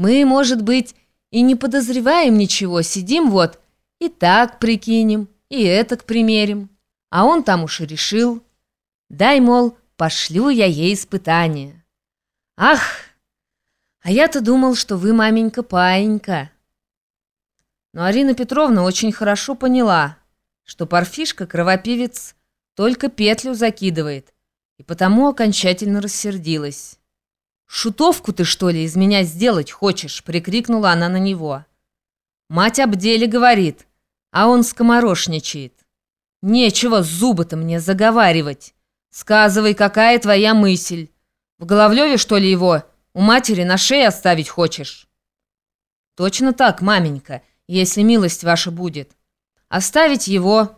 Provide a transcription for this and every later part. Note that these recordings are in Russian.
Мы, может быть, и не подозреваем ничего, сидим вот, и так прикинем, и этак примерим. А он там уж и решил. Дай, мол, пошлю я ей испытание. Ах, а я-то думал, что вы, маменька, паинька. Но Арина Петровна очень хорошо поняла, что парфишка, кровопивец, только петлю закидывает, и потому окончательно рассердилась. «Шутовку ты, что ли, из меня сделать хочешь?» — прикрикнула она на него. «Мать об деле говорит, а он скоморошничает. Нечего зубы-то мне заговаривать. Сказывай, какая твоя мысль. В Головлеве, что ли, его у матери на шее оставить хочешь?» «Точно так, маменька, если милость ваша будет. Оставить его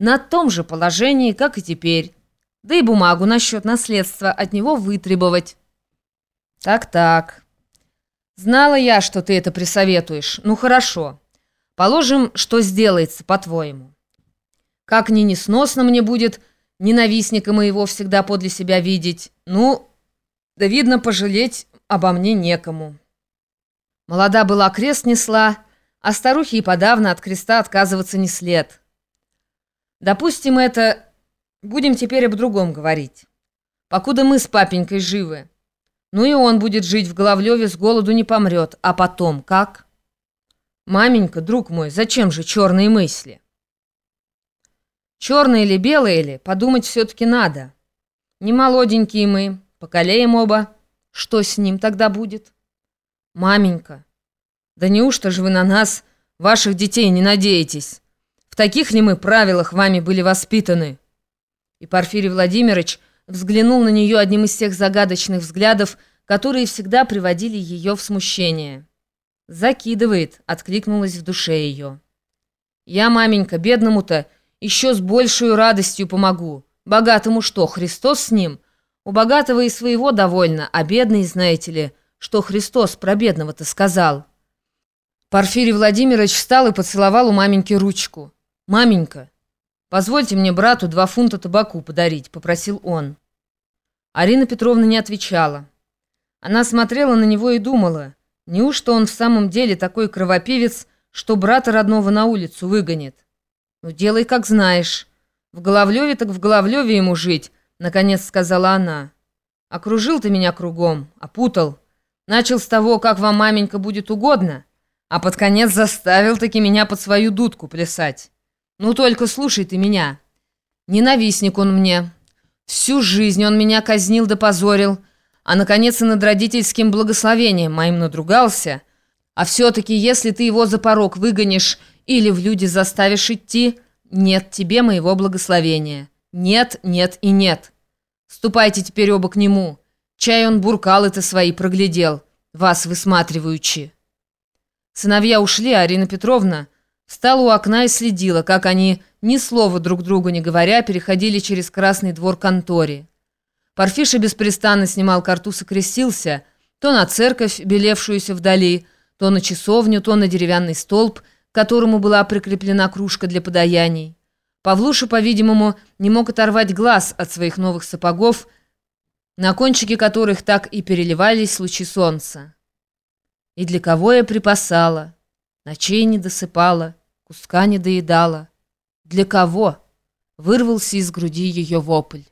на том же положении, как и теперь, да и бумагу насчет наследства от него вытребовать». «Так-так. Знала я, что ты это присоветуешь. Ну, хорошо. Положим, что сделается, по-твоему. Как ни несносно мне будет ненавистника моего всегда подле себя видеть, ну, да видно, пожалеть обо мне некому». Молода была крест несла, а старухи и подавно от креста отказываться не след. Допустим, это... Будем теперь об другом говорить. Покуда мы с папенькой живы, ну и он будет жить в Головлеве, с голоду не помрет. А потом как? Маменька, друг мой, зачем же черные мысли? Черные или белые ли, подумать все-таки надо. Не молоденькие мы, покалеем оба. Что с ним тогда будет? Маменька, да неужто же вы на нас, ваших детей, не надеетесь? В таких ли мы правилах вами были воспитаны? И Порфирий Владимирович взглянул на нее одним из тех загадочных взглядов, которые всегда приводили ее в смущение. «Закидывает», — откликнулась в душе ее. «Я, маменька, бедному-то еще с большей радостью помогу. Богатому что, Христос с ним? У богатого и своего довольно, а бедный, знаете ли, что Христос про бедного-то сказал». Порфирий Владимирович встал и поцеловал у маменьки ручку. «Маменька, позвольте мне брату два фунта табаку подарить», — попросил он. Арина Петровна не отвечала. Она смотрела на него и думала, неужто он в самом деле такой кровопивец, что брата родного на улицу выгонит? «Ну, делай, как знаешь. В Головлеве так в Головлеве ему жить», — наконец сказала она. «Окружил ты меня кругом, опутал. Начал с того, как вам маменька будет угодно, а под конец заставил таки меня под свою дудку плясать. Ну, только слушай ты меня. Ненавистник он мне». Всю жизнь он меня казнил да позорил, а, наконец, и над родительским благословением моим надругался. А все-таки, если ты его за порог выгонишь или в люди заставишь идти, нет тебе моего благословения. Нет, нет и нет. Ступайте теперь оба к нему. Чай он буркал это свои проглядел, вас высматриваючи. Сыновья ушли, а Арина Петровна Встала у окна и следила, как они, ни слова друг другу не говоря, переходили через красный двор конторе. Парфиша беспрестанно снимал картуз и крестился, то на церковь, белевшуюся вдали, то на часовню, то на деревянный столб, к которому была прикреплена кружка для подаяний. Павлуша, по-видимому, не мог оторвать глаз от своих новых сапогов, на кончике которых так и переливались лучи солнца. «И для кого я припасала? Ночей не досыпала?» Куска не доедала. Для кого? Вырвался из груди ее вопль.